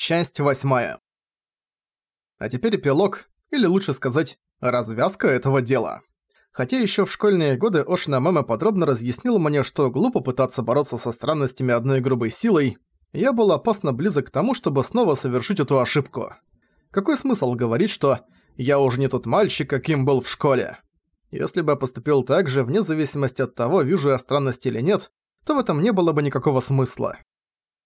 Часть восьмая. А теперь эпилог, или лучше сказать, развязка этого дела. Хотя ещё в школьные годы Ошина мама подробно разъяснила мне, что глупо пытаться бороться со странностями одной грубой силой, я был опасно близок к тому, чтобы снова совершить эту ошибку. Какой смысл говорить, что «я уже не тот мальчик, каким был в школе»? Если бы я поступил так же, вне зависимости от того, вижу я странности или нет, то в этом не было бы никакого смысла.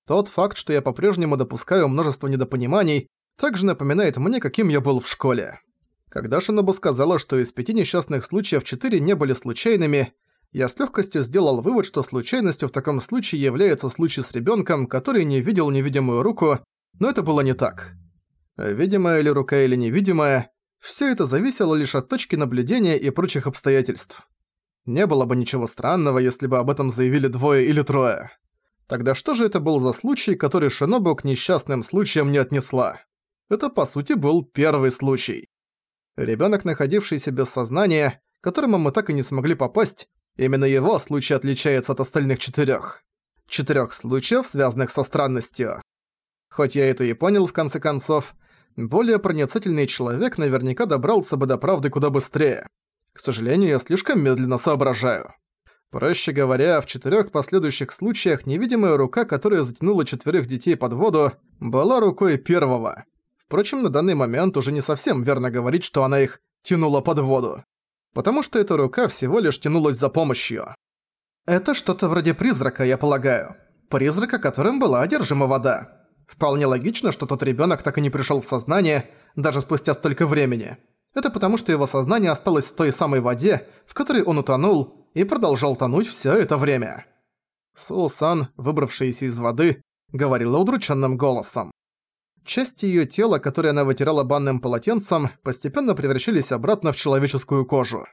Тот факт, что я по-прежнему допускаю множество недопониманий, также напоминает мне, каким я был в школе. Когда Шинобу сказала, что из пяти несчастных случаев четыре не были случайными, я с легкостью сделал вывод, что случайностью в таком случае является случай с ребенком, который не видел невидимую руку, но это было не так. Видимая ли рука или невидимая, все это зависело лишь от точки наблюдения и прочих обстоятельств. Не было бы ничего странного, если бы об этом заявили двое или трое. Тогда что же это был за случай, который Шинобу к несчастным случаям не отнесла? Это, по сути, был первый случай. Ребёнок, находившийся без сознания, к которому мы так и не смогли попасть, именно его случай отличается от остальных четырёх. Четырёх случаев, связанных со странностью. Хоть я это и понял в конце концов, более проницательный человек наверняка добрался бы до правды куда быстрее. К сожалению, я слишком медленно соображаю. Проще говоря, в четырёх последующих случаях невидимая рука, которая затянула четверых детей под воду, была рукой первого. Впрочем, на данный момент уже не совсем верно говорить, что она их тянула под воду. Потому что эта рука всего лишь тянулась за помощью. Это что-то вроде призрака, я полагаю. Призрака, которым была одержима вода. Вполне логично, что тот ребёнок так и не пришёл в сознание, даже спустя столько времени. Это потому, что его сознание осталось в той самой воде, в которой он утонул, и продолжал тонуть все это время. Сусан, выбравшаяся из воды, говорила удрученным голосом. Части ее тела, которые она вытирала банным полотенцем, постепенно превращались обратно в человеческую кожу.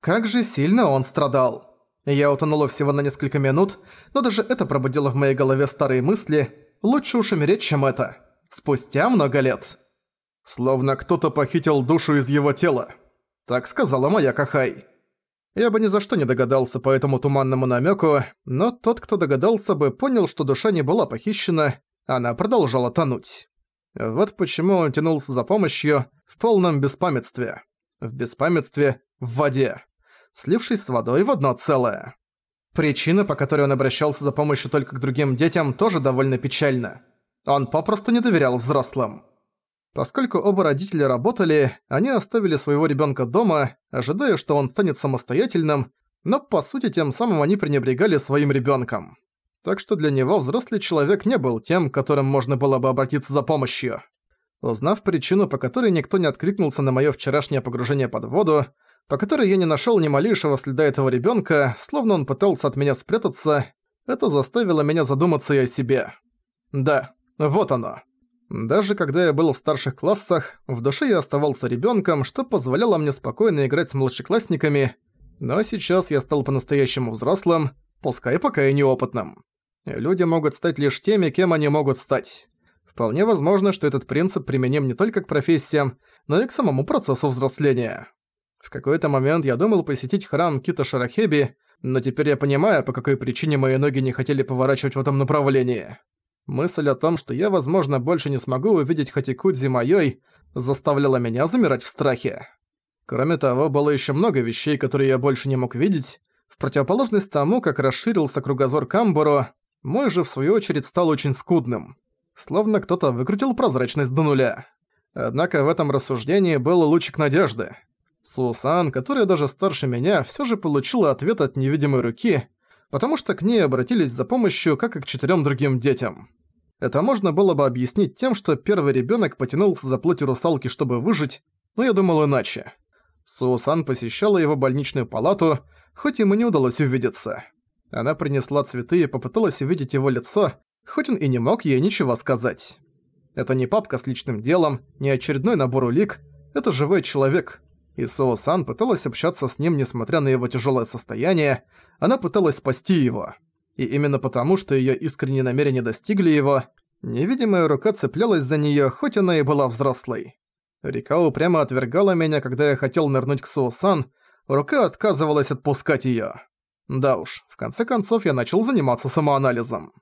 Как же сильно он страдал. Я утонула всего на несколько минут, но даже это пробудило в моей голове старые мысли. Лучше уж умереть, чем это. Спустя много лет. Словно кто-то похитил душу из его тела. Так сказала моя Кахай. Я бы ни за что не догадался по этому туманному намеку, но тот, кто догадался бы, понял, что душа не была похищена, она продолжала тонуть. Вот почему он тянулся за помощью в полном беспамятстве. В беспамятстве в воде, слившись с водой в одно целое. Причина, по которой он обращался за помощью только к другим детям, тоже довольно печальна. Он попросту не доверял взрослым. Поскольку оба родителя работали, они оставили своего ребенка дома, ожидая, что он станет самостоятельным, но по сути тем самым они пренебрегали своим ребенком. Так что для него взрослый человек не был тем, к которым можно было бы обратиться за помощью. Узнав причину, по которой никто не откликнулся на мое вчерашнее погружение под воду, по которой я не нашел ни малейшего следа этого ребенка, словно он пытался от меня спрятаться, это заставило меня задуматься и о себе. Да, вот оно. Даже когда я был в старших классах, в душе я оставался ребенком, что позволяло мне спокойно играть с младшеклассниками, но сейчас я стал по-настоящему взрослым, пускай пока и неопытным. Люди могут стать лишь теми, кем они могут стать. Вполне возможно, что этот принцип применим не только к профессиям, но и к самому процессу взросления. В какой-то момент я думал посетить храм Кита Шарахеби, но теперь я понимаю, по какой причине мои ноги не хотели поворачивать в этом направлении. Мысль о том, что я, возможно, больше не смогу увидеть Хатикудзи моей, заставляла меня замирать в страхе. Кроме того, было еще много вещей, которые я больше не мог видеть. В противоположность тому, как расширился кругозор Камборо, мой же, в свою очередь, стал очень скудным. Словно кто-то выкрутил прозрачность до нуля. Однако в этом рассуждении был лучик надежды. Сусан, которая даже старше меня, все же получила ответ от невидимой руки, потому что к ней обратились за помощью, как и к четырем другим детям. Это можно было бы объяснить тем, что первый ребенок потянулся за плотью русалки, чтобы выжить, но я думал иначе. Сусан посещала его больничную палату, хоть ему не удалось увидеться. Она принесла цветы и попыталась увидеть его лицо, хоть он и не мог ей ничего сказать. Это не папка с личным делом, не очередной набор улик, это живой человек, и Соу-сан пыталась общаться с ним, несмотря на его тяжелое состояние, она пыталась спасти его. И именно потому, что ее искренние намерения достигли его, невидимая рука цеплялась за нее, хоть она и была взрослой. Река упрямо отвергала меня, когда я хотел нырнуть к Соу-сан, рука отказывалась отпускать ее. Да уж, в конце концов я начал заниматься самоанализом.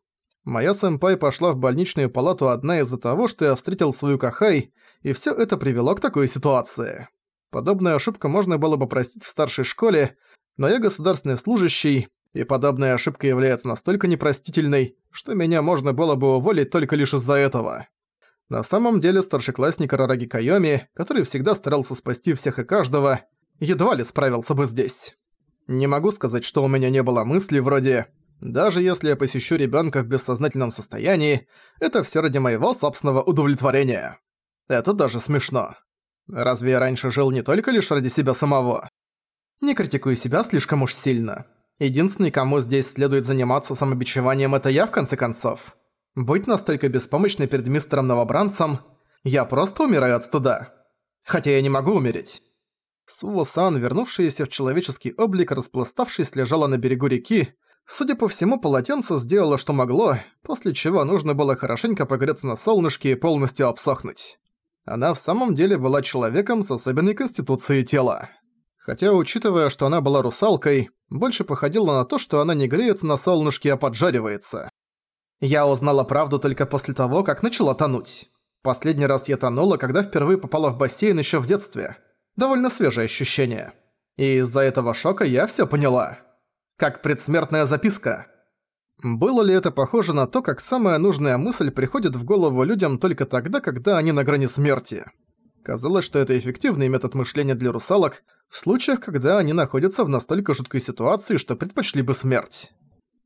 Моя сэмпай пошла в больничную палату одна из-за того, что я встретил свою Кахай, и всё это привело к такой ситуации. Подобную ошибку можно было бы простить в старшей школе, но я государственный служащий, и подобная ошибка является настолько непростительной, что меня можно было бы уволить только лишь из-за этого. На самом деле старшеклассник Рараги Кайоми, который всегда старался спасти всех и каждого, едва ли справился бы здесь. Не могу сказать, что у меня не было мыслей вроде «даже если я посещу ребёнка в бессознательном состоянии, это всё ради моего собственного удовлетворения». Это даже смешно. Разве я раньше жил не только лишь ради себя самого? Не критикую себя слишком уж сильно. Единственный, кому здесь следует заниматься самобичеванием, это я, в конце концов. Быть настолько беспомощной перед мистером Новобранцем, я просто умираю от стыда. Хотя я не могу умереть. Суо-сан, вернувшаяся в человеческий облик, распластавшись, лежала на берегу реки. Судя по всему, полотенце сделало, что могло, после чего нужно было хорошенько погреться на солнышке и полностью обсохнуть. Она в самом деле была человеком с особенной конституцией тела. Хотя, учитывая, что она была русалкой, больше походило на то, что она не греется на солнышке, а поджаривается. Я узнала правду только после того, как начала тонуть. Последний раз я тонула, когда впервые попала в бассейн еще в детстве. Довольно свежее ощущение. И из-за этого шока я все поняла. Как предсмертная записка. Было ли это похоже на то, как самая нужная мысль приходит в голову людям только тогда, когда они на грани смерти? Казалось, что это эффективный метод мышления для русалок в случаях, когда они находятся в настолько жуткой ситуации, что предпочли бы смерть.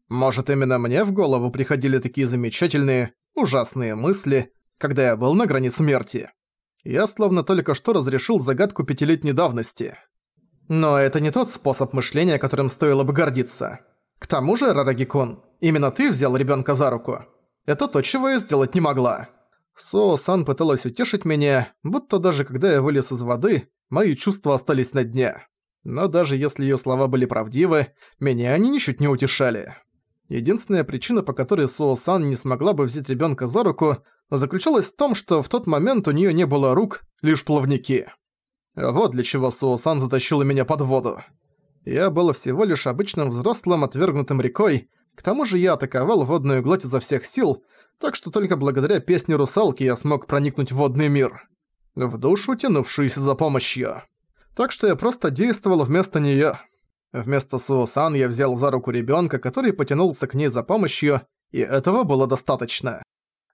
Может, именно мне в голову приходили такие замечательные, ужасные мысли, когда я был на грани смерти. Я словно только что разрешил загадку пятилетней давности. Но это не тот способ мышления, которым стоило бы гордиться. К тому же, Рарагикун, именно ты взял ребенка за руку. Это то, чего я сделать не могла. Соо-сан пыталась утешить меня, будто даже когда я вылез из воды, мои чувства остались на дне. Но даже если её слова были правдивы, меня они ничуть не утешали. Единственная причина, по которой Соо-сан не смогла бы взять ребёнка за руку, заключалась в том, что в тот момент у неё не было рук, лишь плавники. Вот для чего Суосан затащила меня под воду. Я был всего лишь обычным взрослым, отвергнутым рекой, к тому же я атаковал водную гладь изо всех сил, так что только благодаря песне русалки я смог проникнуть в водный мир. В душу, тянувшуюся за помощью. Так что я просто действовал вместо неё. Вместо Суосан я взял за руку ребёнка, который потянулся к ней за помощью, и этого было достаточно.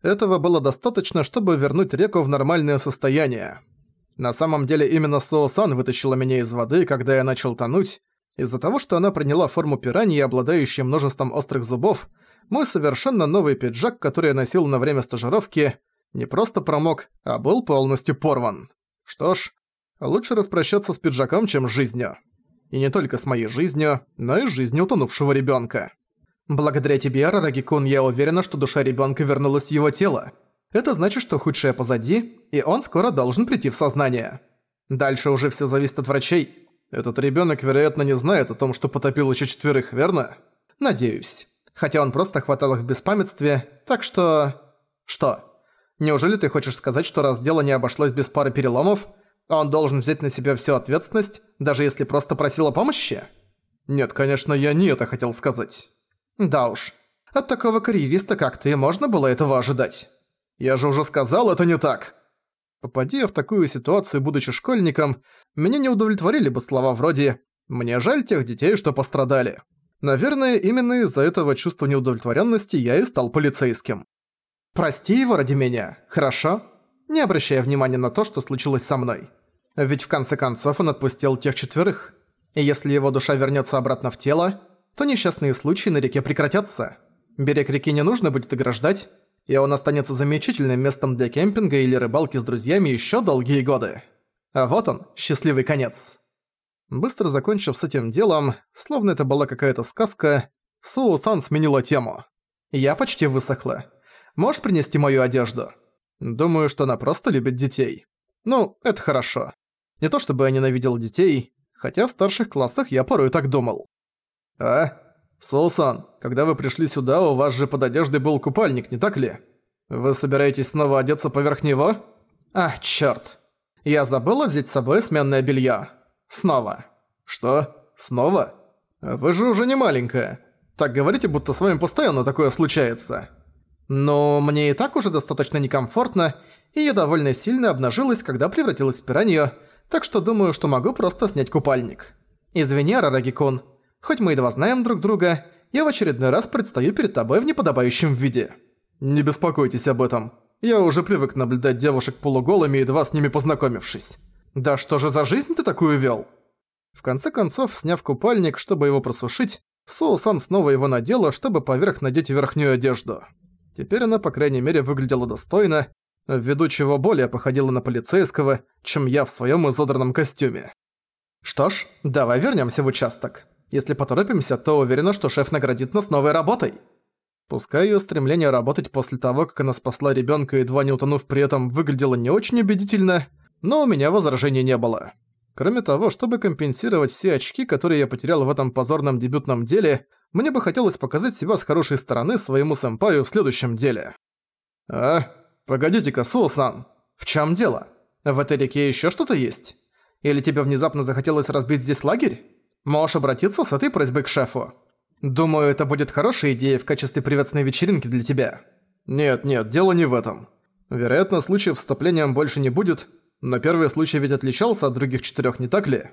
Этого было достаточно, чтобы вернуть реку в нормальное состояние. На самом деле именно Соосан вытащила меня из воды, когда я начал тонуть. Из-за того, что она приняла форму пираньи, обладающей множеством острых зубов, мой совершенно новый пиджак, который я носил на время стажировки, не просто промок, а был полностью порван. Что ж, лучше распрощаться с пиджаком, чем с жизнью. И не только с моей жизнью, но и с жизнью утонувшего ребёнка. Благодаря тебе, Рарагикун, я уверена, что душа ребёнка вернулась в его тело. Это значит, что худшее позади, и он скоро должен прийти в сознание. Дальше уже всё зависит от врачей. Этот ребёнок, вероятно, не знает о том, что потопил ещё четверых, верно? Надеюсь. Хотя он просто хватал их в беспамятстве, так что... Что? Неужели ты хочешь сказать, что раз дело не обошлось без пары переломов, он должен взять на себя всю ответственность, даже если просто просил о помощи? Нет, конечно, я не это хотел сказать. Да уж, от такого карьериста, как ты, можно было этого ожидать. Я же уже сказал, это не так. Попади я в такую ситуацию, будучи школьником, меня не удовлетворили бы слова вроде «мне жаль тех детей, что пострадали». Наверное, именно из-за этого чувства неудовлетворенности я и стал полицейским. Прости его ради меня, хорошо? Не обращая внимания на то, что случилось со мной. Ведь в конце концов он отпустил тех четверых. И если его душа вернется обратно в тело, то несчастные случаи на реке прекратятся. Берег реки не нужно будет ограждать, и он останется замечательным местом для кемпинга или рыбалки с друзьями еще долгие годы. А вот он, счастливый конец. Быстро закончив с этим делом, словно это была какая-то сказка, Суу-сан сменила тему. «Я почти высохла. Можешь принести мою одежду?» Думаю, что она просто любит детей. Ну, это хорошо. Не то чтобы я ненавидел детей, хотя в старших классах я порой так думал. «А? Соусан, когда вы пришли сюда, у вас же под одеждой был купальник, не так ли? Вы собираетесь снова одеться поверх него?» «А, чёрт. Я забыла взять с собой сменное белье. Снова». «Что? Снова? Вы же уже не маленькая. Так говорите, будто с вами постоянно такое случается». Но мне и так уже достаточно некомфортно, и я довольно сильно обнажилась, когда превратилась в пиранью, так что думаю, что могу просто снять купальник. Извини, Арарагикун, хоть мы едва знаем друг друга, я в очередной раз предстаю перед тобой в неподобающем виде. Не беспокойтесь об этом. Я уже привык наблюдать девушек полуголыми, едва с ними познакомившись. Да что же за жизнь ты такую вел? В конце концов, сняв купальник, чтобы его просушить, Соусан снова его надела, чтобы поверх надеть верхнюю одежду. Теперь она, по крайней мере, выглядела достойно, ввиду чего более походила на полицейского, чем я в своем изодранном костюме. Что ж, давай вернемся в участок. Если поторопимся, то уверена, что шеф наградит нас новой работой. Пускай ее стремление работать после того, как она спасла ребенка, едва не утонув при этом, выглядело не очень убедительно, но у меня возражений не было. Кроме того, чтобы компенсировать все очки, которые я потерял в этом позорном дебютном деле, мне бы хотелось показать себя с хорошей стороны своему сэмпаю в следующем деле. А, погодите-ка, Сусан, в чем дело? В этой реке еще что-то есть? Или тебе внезапно захотелось разбить здесь лагерь? Можешь обратиться с этой просьбой к шефу. Думаю, это будет хорошая идея в качестве приветственной вечеринки для тебя. Нет-нет, дело не в этом. Вероятно, случаев с вступлением больше не будет, но первый случай ведь отличался от других четырёх, не так ли?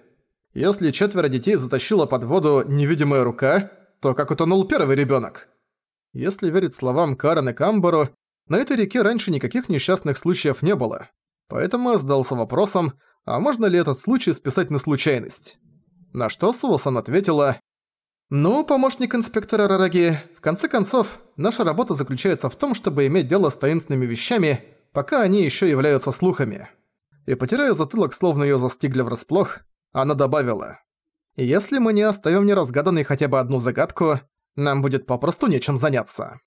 Если четверо детей затащила под воду невидимая рука, то как утонул первый ребёнок? Если верить словам Карен и Камбору, на этой реке раньше никаких несчастных случаев не было. Поэтому я задался вопросом, а можно ли этот случай списать на случайность? На что Суосан ответила, «Ну, помощник инспектора Рараги, в конце концов, наша работа заключается в том, чтобы иметь дело с таинственными вещами, пока они ещё являются слухами» и, потирая затылок, словно её застигли врасплох, она добавила. «Если мы не оставим неразгаданной хотя бы одну загадку, нам будет попросту нечем заняться».